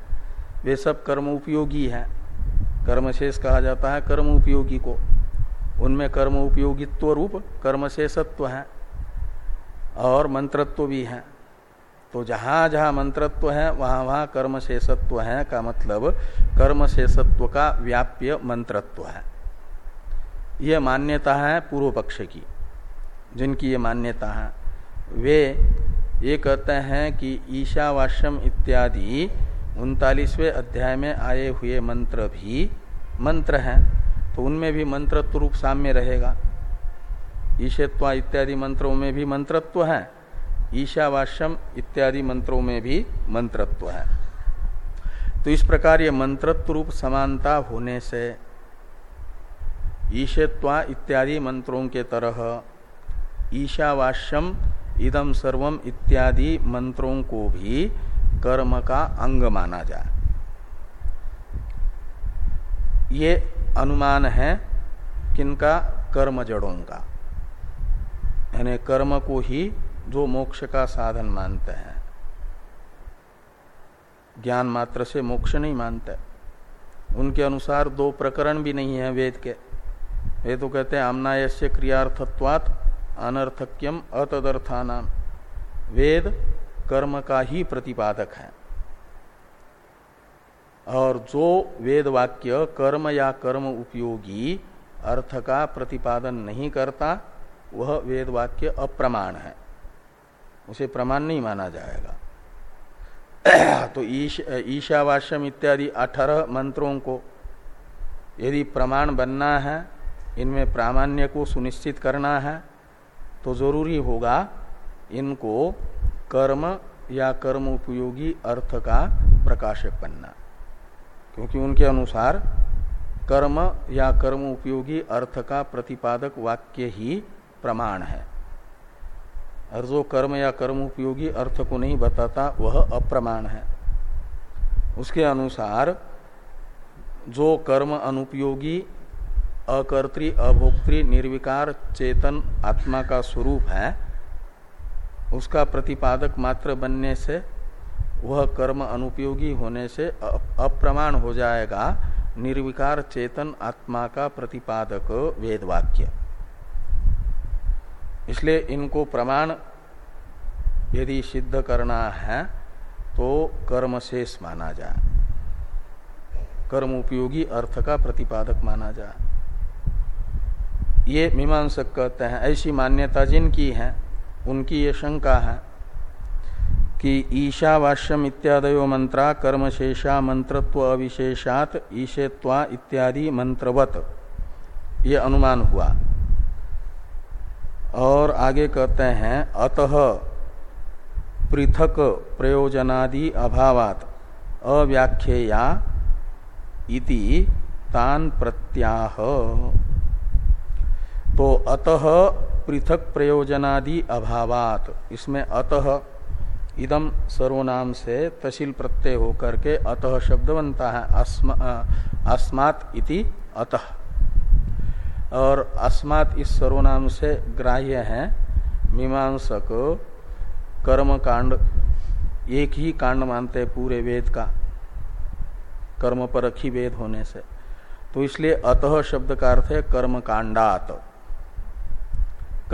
वे सब कर्म उपयोगी हैं। कर्मशेष कहा जाता है कर्म उपयोगी को। उनमें कर्म उपयोगित्व रूप कर्मशेषत्व है और मंत्रत्व भी है। तो जहाँ जहाँ मंत्रत्व है, वहाँ वहाँ कर्मशेषत्व है का मतलब कर्मशेषत्व का व्याप्य मंत्रत्व है। यह मान्यता है पूर्व पक्ष की। जिनकी ये मान्यता है, वे ये कहते हैं कि ईशावाश्यम इत्यादि उनतालीसवें अध्याय में आए हुए मंत्र भी मंत्र हैं तो उनमें भी मंत्रत्व रूप साम्य रहेगा। ईशत्वा इत्यादि मंत्रों में भी मंत्रत्व है, ईशावाश्यम इत्यादि मंत्रों में भी मंत्रत्व है। तो इस प्रकार ये मंत्रत्व रूप समानता होने से ईशत्वा इत्यादि मंत्रों के तरह ईशावास्यम इदम सर्वम इत्यादि मंत्रों को भी कर्म का अंग माना जाए। ये अनुमान है किनका? कर्म जड़ों का। यानी कर्म को ही जो मोक्ष का साधन मानते हैं। ज्ञान मात्र से मोक्ष नहीं मानते। उनके अनुसार दो प्रकरण भी नहीं है वेद के। वे तो कहते हैं आमनाय से क्रियार्थत्वात अनर्थक्यम अतदर्थानाम। वेद कर्म का ही प्रतिपादक है। और जो वेद वाक्य कर्म या कर्म उपयोगी अर्थ का प्रतिपादन नहीं करता वह वेद वाक्य अप्रमाण है। उसे प्रमाण नहीं माना जाएगा। तो ईश, ईशावास्यम इत्यादि अठारह मंत्रों को यदि प्रमाण बनना है इनमें प्रामाण्य को सुनिश्चित करना है तो ज़रूरी होगा इनको कर्म या कर्म उपयोगी अर्थ का प्रकाशक बनना। क्योंकि उनके अनुसार कर्म या कर्म उपयोगी अर्थ का प्रतिपादक वाक्य ही प्रमाण है। और जो कर्म या कर्म उपयोगी अर्थ को नहीं बताता, वह अप्रमाण है। उसके अनुसार जो कर्म अनुपयोगी अकर्तृ अभोक्तृ निर्विकार, चेतन, आत्मा का स्वरूप है। उसका प्रतिपादक मात्र बनने से, वह कर्म अनुपयोगी होने से अप्रमाण हो जाएगा। निर्विकार, चेतन, आत्मा का प्रतिपादक वेद वाक्य इसलिए इनको प्रमाण यदि सिद्ध करना है तो कर्म शेष माना जाए। कर्म उपयोगी अर्थ का प्रतिपादक माना जाए। ये मीमांसक कहते हैं, ऐसी मान्यता जिनकी है, उनकी ये शंका है कि ईशावाश्यम इत्यादयो मंत्रा कर्मशेषा मंत्रत्व अविशेषात ईशेत्वा इत्यादि मंत्रवत। ये अनुमान हुआ। और आगे कहते हैं, अतः पृथक प्रयोजनादि अभावात अव्याख्यया इति तान प्रत्याह। तो अतः पृथक प्रयोजनादि अभावात। इसमें अतः इदम सर्वनाम से तशील प्रत्यय होकर के अतः शब्द बनता है अस्मात् इति अतः। और अस्मात् इस सर्वनाम से ग्राह्य है, मीमांसक कर्म कांड एक ही कांड मानते हैं पूरे वेद का, कर्म पर रखी वेद होने से। तो इसलिए अतः शब्द का अर्थ है कर्म कांडात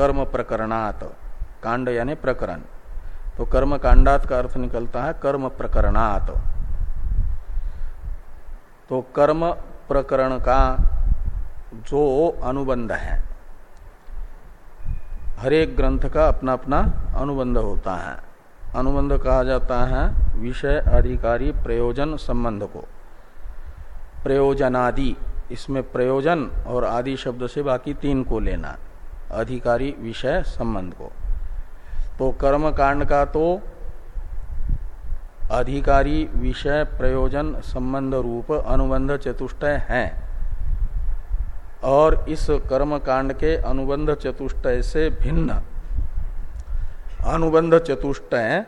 कर्म प्रकरणात। कांड यानी प्रकरण। तो कर्म कांडात का अर्थ निकलता है कर्म प्रकरणात। तो कर्म प्रकरण का जो अनुबंध है हरेक ग्रंथ का अपना अपना अनुबंध होता है। अनुबंध कहा जाता है विषय, अधिकारी, प्रयोजन संबंध को। प्रयोजनादि, इसमें प्रयोजन और आदि शब्द से बाकी तीन को लेना। अधिकारी विषय संबंध को। तो कर्म कांड का तो अधिकारी विषय प्रयोजन संबंध रूप अनुबंध चतुष्टय है। और इस कर्म कांड के अनुबंध चतुष्टय से भिन्न। अनुबंध चतुष्टय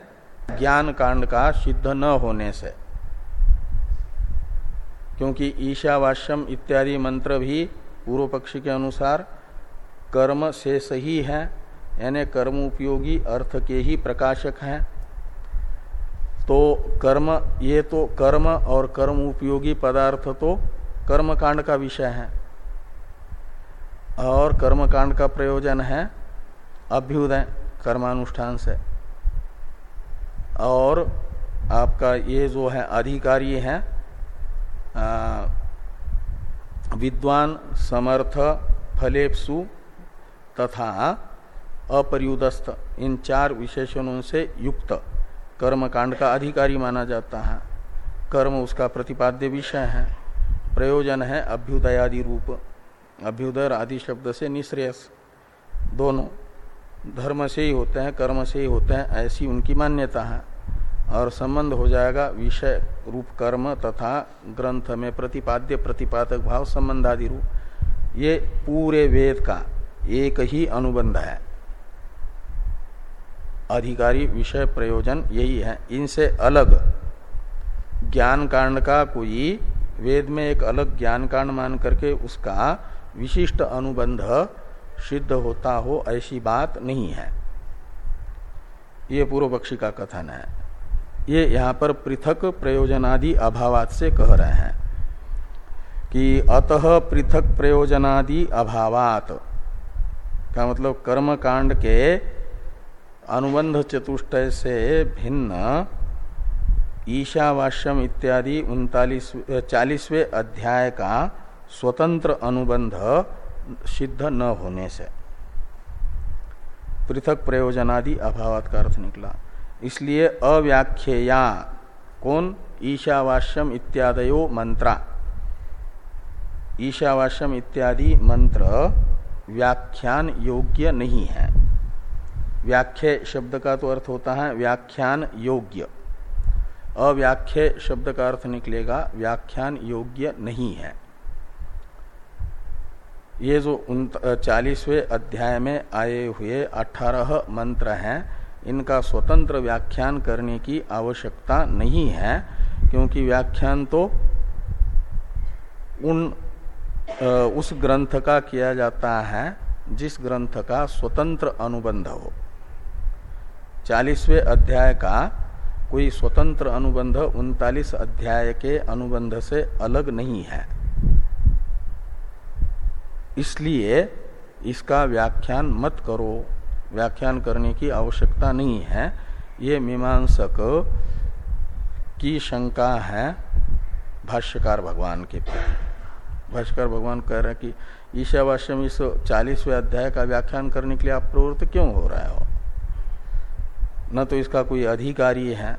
ज्ञान कांड का सिद्ध न होने से। क्योंकि ईशावास्यम इत्यादि मंत्र भी पूर्व पक्षी के अनुसार कर्म से सही है यानी कर्म उपयोगी अर्थ के ही प्रकाशक हैं। तो कर्म ये तो कर्म और कर्म उपयोगी पदार्थ तो कर्म कांड का विषय है। और कर्मकांड का प्रयोजन है अभ्युदय कर्मानुष्ठान से। और आपका ये जो है अधिकारी है आ, विद्वान समर्थ फलेप्सु तथा अपर्युदस्त इन चार विशेषणों से युक्त कर्म कांड का अधिकारी माना जाता है। कर्म उसका प्रतिपाद्य विषय है। प्रयोजन है अभ्युदयादि रूप। अभ्युदय आदि शब्द से निश्रेयस। दोनों धर्म से ही होते हैं, कर्म से ही होते हैं, ऐसी उनकी मान्यता है। और संबंध हो जाएगा विषय रूप कर्म तथा ग्रंथ में प्रतिपाद्य, प्रतिपादक भाव संबंध आदि रूप। ये पूरे वेद का एक ही अनुबंध है। अधिकारी, विषय प्रयोजन यही है। इनसे अलग ज्ञान कांड का कोई वेद में एक अलग ज्ञान कांड मान करके उसका विशिष्ट अनुबंध सिद्ध होता हो, ऐसी बात नहीं है। ये पूर्व पक्षी का कथन है। ये यहाँ पर पृथक प्रयोजनादि अभावात से कह रहे हैं कि अतः पृथक प्रयोजनादि अभावात का मतलब कर्म कांड के अनुबंध चतुष्टय से भिन्न ईशावाश्यम इत्यादि उनतालीस चालीसवें अध्याय का स्वतंत्र अनुबंध सिद्ध न होने से। पृथक प्रयोजनादि अभावत का अर्थ निकला। इसलिए अव्याख्या कौन? ईशावास्यम इत्यादयो मंत्रा। ईशावास्यम इत्यादि मंत्र व्याख्यान योग्य नहीं है। व्याख्य शब्द का तो अर्थ होता है व्याख्यान योग्य। अव्याख्य शब्द का अर्थ निकलेगा व्याख्यान योग्य नहीं है। ये जो चालीसवें अध्याय में आए हुए अठारह मंत्र हैं, इनका स्वतंत्र व्याख्यान करने की आवश्यकता नहीं है, क्योंकि व्याख्यान तो उन उस ग्रंथ का किया जाता है जिस ग्रंथ का स्वतंत्र अनुबंध हो। चालीसवें अध्याय का कोई स्वतंत्र अनुबंध उनतालीस अध्याय के अनुबंध से अलग नहीं है। इसलिए इसका व्याख्यान मत करो। व्याख्यान करने की आवश्यकता नहीं है। ये मीमांसक की शंका है भाष्यकार भगवान के प्रति। भाष्यकार भगवान कह रहे हैं कि ईशावास्य में इस चालीसवें अध्याय का व्याख्यान करने के लिए आप प्रवृत्त क्यों हो रहे हो? न तो इसका कोई अधिकारी है,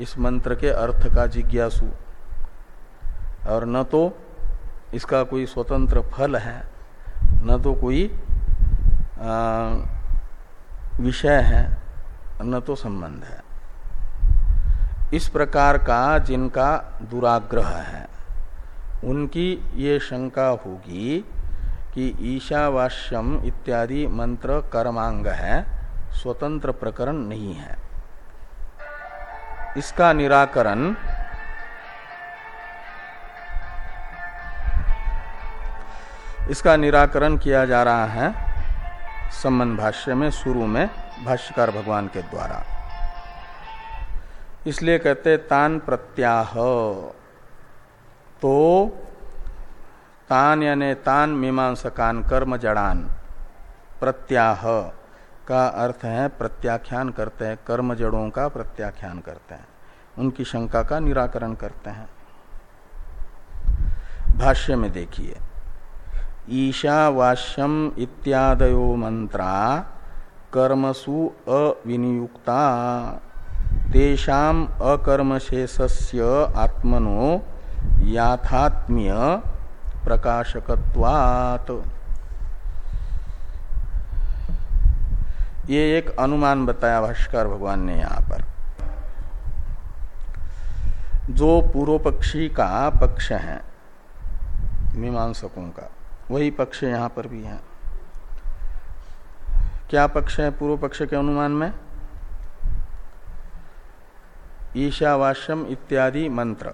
इस मंत्र के अर्थ का जिज्ञासु। और न तो इसका कोई स्वतंत्र फल है, न तो कोई विषय है, न तो संबंध है। इस प्रकार का जिनका दुराग्रह है। उनकी ये शंका होगी कि ईशावास्यम इत्यादि मंत्र कर्मांग है, स्वतंत्र प्रकरण नहीं है। इसका निराकरण इसका निराकरण किया जा रहा है संबंध भाष्य में, शुरू में, भाष्यकार भगवान के द्वारा। इसलिए कहते तान प्रत्याह। तो तान यानी तान मीमांसकान कर्म जड़ान। प्रत्याह का अर्थ है प्रत्याख्यान करते हैं, कर्म जड़ों का प्रत्याख्यान करते हैं। उनकी शंका का निराकरण करते हैं। भाष्य में देखिए। ईशावास्यम इत्यादयो मंत्रा कर्मसु अविनियुक्ता। तेषाम अकर्मशेषस्य आत्मनो याथात्म्य प्रकाशकत्वात्। ये एक अनुमान बताया भाष्कर भगवान ने यहाँ पर। जो पूर्व पक्षी का पक्ष है, मीमांसकों का, वही पक्ष यहाँ पर भी है। क्या पक्ष है पूर्व पक्ष के अनुमान में? ईशावास्यम इत्यादि मंत्र।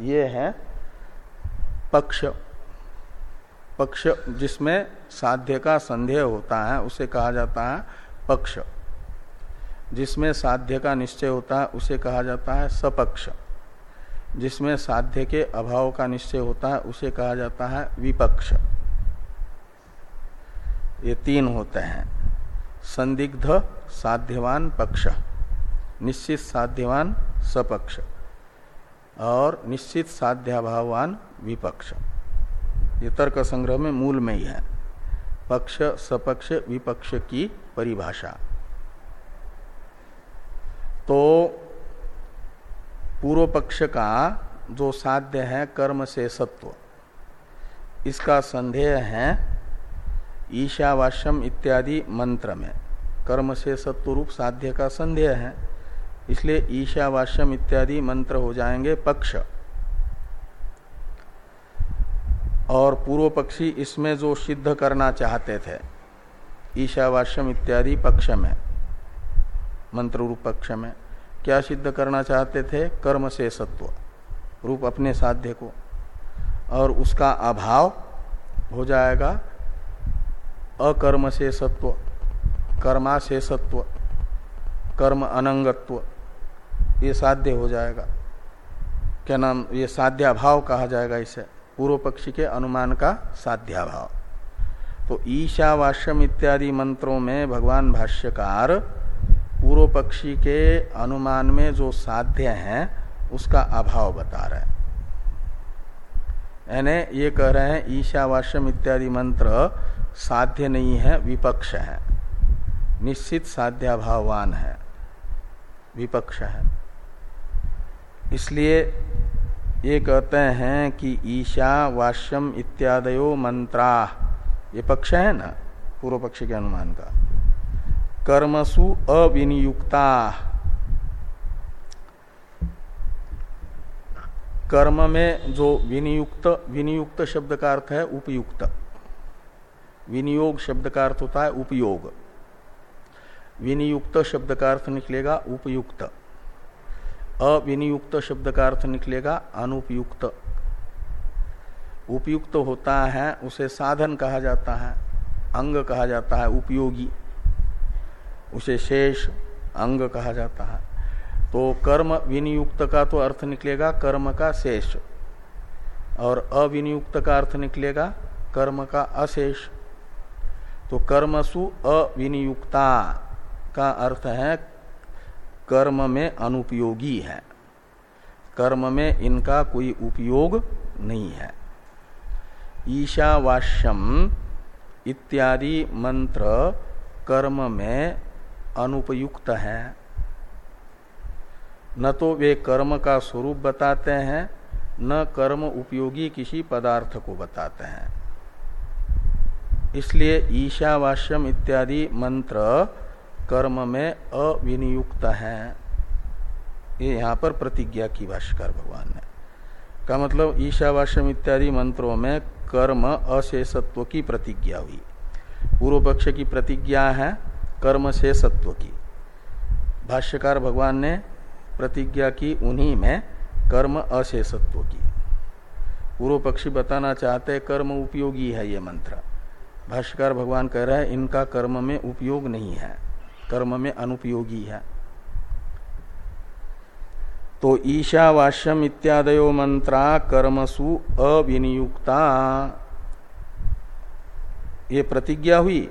ये है पक्ष। पक्ष जिसमें साध्य का संदेह होता है, उसे कहा जाता है पक्ष। जिसमें साध्य का निश्चय होता है, उसे कहा जाता है सपक्ष। जिसमें साध्य के अभाव का निश्चय होता है, उसे कहा जाता है विपक्ष। ये तीन होते हैं। संदिग्ध, साध्यवान, पक्ष। निश्चित, साध्यवान, सपक्ष। और निश्चित साध्याभावान विपक्ष। ये तर्क संग्रह में मूल में ही है। पक्ष, सपक्ष, विपक्ष की परिभाषा। तो पूर्व पक्ष का जो साध्य है, कर्म से सत्व, इसका संदेह है ईशावाश्यम इत्यादि मंत्र में। कर्म से सत्व रूप साध्य का संदेह है। इसलिए ईशावाश्यम इत्यादि मंत्र हो जाएँगे पक्ष। और पूर्व पक्षी इसमें जो सिद्ध करना चाहते थे ईशावाश्यम इत्यादि पक्ष में, मंत्र रूप पक्ष में, क्या सिद्ध करना चाहते थे? कर्म से सत्व, रूप अपने साध्य को। और उसका अभाव हो जाएगा, अकर्म से सत्व, कर्मा से सत्व, कर्म अनंगत्व। ये साध्य हो जाएगा। क्या नाम? ये साध्याभाव कहा जाएगा इसे। पूर्व पक्षी के अनुमान का साध्याभाव। तो ईशावाश्यम इत्यादि मंत्रों में भगवान भाष्यकार पूर्व पक्षी के अनुमान में जो साध्य है, उसका अभाव बता रहे हैं। यानी ये कह रहे हैं, ईशावाश्यम इत्यादि मंत्र साध्य नहीं है, विपक्ष है। निश्चित साध्याभावान है, विपक्ष है। इसलिए ये कहते हैं कि ईशा वाश्यम इत्यादयो मंत्रा। ये पक्ष है ना? पूर्व पक्ष के अनुमान का। कर्मसु अविनियुक्ता। कर्म में जो विनियुक्त विनियुक्त शब्द का अर्थ है उपयुक्त। विनियोग शब्द का अर्थ होता है उपयोग। विनियुक्त शब्द का अर्थ निकलेगा उपयुक्त। अविनियुक्त शब्द का अर्थ निकलेगा अनुपयुक्त। उपयुक्त होता है, उसे साधन कहा जाता है, अंग कहा जाता है, उपयोगी। उसे शेष अंग कहा जाता है। तो कर्म विनियुक्त का तो अर्थ निकलेगा कर्म का शेष, और अविनियुक्त का अर्थ निकलेगा कर्म का अशेष। तो कर्मसु अविनियुक्ता का अर्थ है कर्म में अनुपयोगी है। कर्म में इनका कोई उपयोग नहीं है। ईशावास्यम इत्यादि मंत्र कर्म में अनुपयुक्त है। न तो वे कर्म का स्वरूप बताते हैं, न कर्म उपयोगी किसी पदार्थ को बताते हैं। इसलिए ईशावास्यम इत्यादि मंत्र कर्म में अविनियुक्त है। ये यहाँ पर प्रतिज्ञा की भाष्कर भगवान ने। का मतलब ईशावास्यम इत्यादि मंत्रों में कर्म अशेषत्व की प्रतिज्ञा हुई। पूर्व पक्ष की प्रतिज्ञा है कर्म शेषत्व की। भाष्यकार भगवान ने प्रतिज्ञा की उन्हीं में कर्म अशेषत्व की। पूर्व पक्षी बताना चाहते कर्म उपयोगी है ये मंत्र। भाष्यकार भगवान कह रहे हैं, इनका कर्म में उपयोग नहीं है। कर्म में अनुपयोगी है। तो ईशावास्यम इत्यादयो मंत्रा कर्मसु अविनियुक्ता। ये प्रतिज्ञा हुई,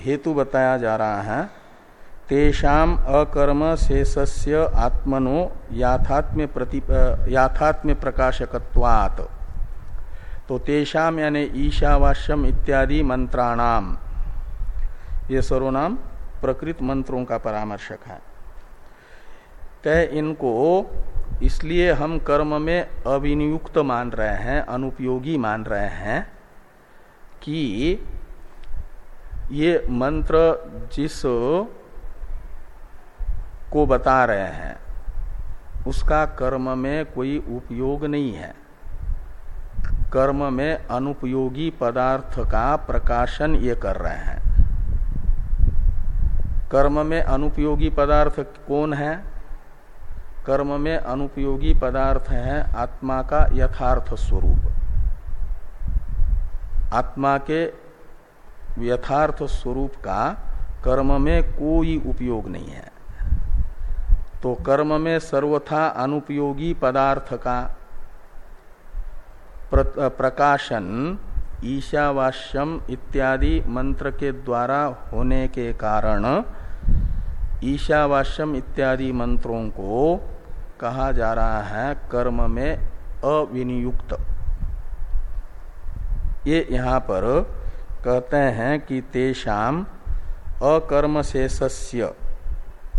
हेतु बताया जा रहा है, तेषाम अकर्म शेषस्य आत्मनो याथात्म्य प्रति याथात्म्य प्रकाशकत्वात्। तो तेषाम यानी ईशावास्यम इत्यादि मंत्राणाम। ये सर्वनाम प्रकृत मंत्रों का परामर्शक है। कह इनको, इसलिए हम कर्म में अविनियुक्त मान रहे हैं, अनुपयोगी मान रहे हैं कि ये मंत्र जिस को बता रहे हैं, उसका कर्म में कोई उपयोग नहीं है। कर्म में अनुपयोगी पदार्थ का प्रकाशन ये कर रहे हैं। कर्म में अनुपयोगी पदार्थ कौन है? कर्म में अनुपयोगी पदार्थ है आत्मा का यथार्थ स्वरूप। आत्मा के यथार्थ स्वरूप का कर्म में कोई उपयोग नहीं है। तो कर्म में सर्वथा अनुपयोगी पदार्थ का प्रकाशन ईशावास्यम इत्यादि मंत्र के द्वारा होने के कारण ईशावास्यम इत्यादि मंत्रों को कहा जा रहा है, कर्म में अविनियुक्त। ये यहाँ पर कहते हैं कि तेषाम अकर्म शेषस्य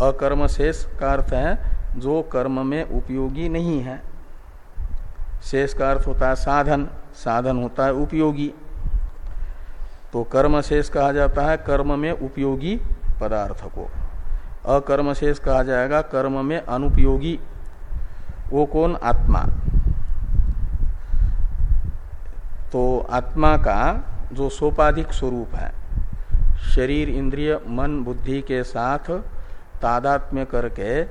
अकर्म शेष का अर्थ है जो कर्म में उपयोगी नहीं है। शेष का अर्थ होता है साधन साधन होता है उपयोगी। तो कर्म शेष कहा जाता है कर्म में उपयोगी पदार्थ को। अकर्म शेष कहा जाएगा, कर्म में अनुपयोगी। वो कौन? आत्मा। तो आत्मा का जो सोपाधिक स्वरूप है, शरीर, इंद्रिय, मन, बुद्धि के साथ तादात्म्य करके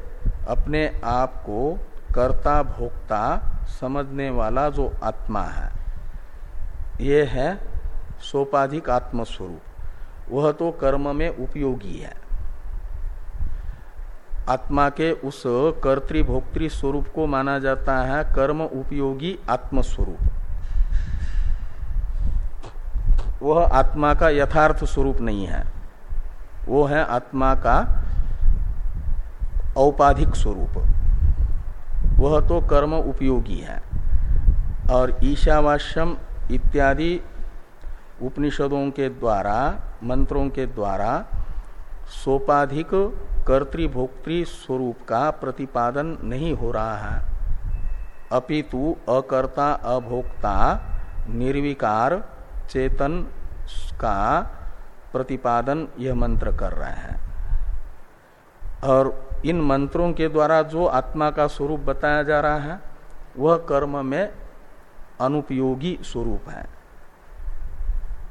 अपने आप को कर्ता, भोक्ता समझने वाला जो आत्मा है, ये है सोपाधिक आत्मस्वरूप। वह तो कर्म में उपयोगी है। आत्मा के उस कर्तृभोक्तृ स्वरूप को माना जाता है कर्म उपयोगी आत्मस्वरूप। वह आत्मा का यथार्थ स्वरूप नहीं है। वो है आत्मा का औपाधिक स्वरूप। वह तो कर्म उपयोगी है। और ईशावास्यम इत्यादि उपनिषदों के द्वारा, मंत्रों के द्वारा सोपाधिक कर्तृभोक्तृ स्वरूप का प्रतिपादन नहीं हो रहा है। अपितु अकर्ता अभोक्ता निर्विकार चेतन का प्रतिपादन यह मंत्र कर रहे हैं। और इन मंत्रों के द्वारा जो आत्मा का स्वरूप बताया जा रहा है, वह कर्म में अनुपयोगी स्वरूप है।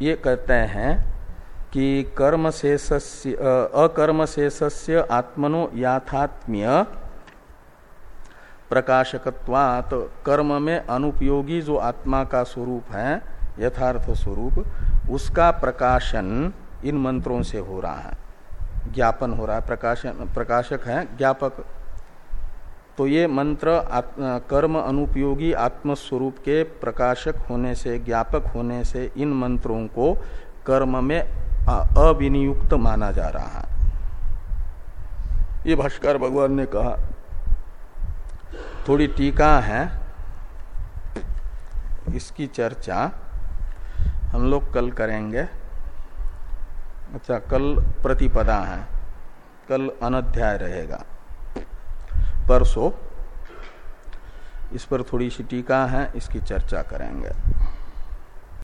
ये कहते हैं कि कर्म शेषस्य अकर्म शेषस्य आत्मनो याथात्म्य प्रकाशकत्वात कर्म में अनुपयोगी जो आत्मा का स्वरूप है, यथार्थ स्वरूप, उसका प्रकाशन इन मंत्रों से हो रहा है। ज्ञापन हो रहा है, प्रकाशन, प्रकाशक है, ज्ञापक। तो ये मंत्र कर्म अनुपयोगी आत्मस्वरूप के प्रकाशक होने से, ज्ञापक होने से इन मंत्रों को कर्म में अविनियुक्त माना जा रहा है। ये भाष्कर भगवान ने कहा, थोड़ी टीका है, इसकी चर्चा हम लोग कल करेंगे। अच्छा कल प्रतिपदा है, कल अनध्याय रहेगा। परसों इस पर थोड़ी सी टीका है, इसकी चर्चा करेंगे।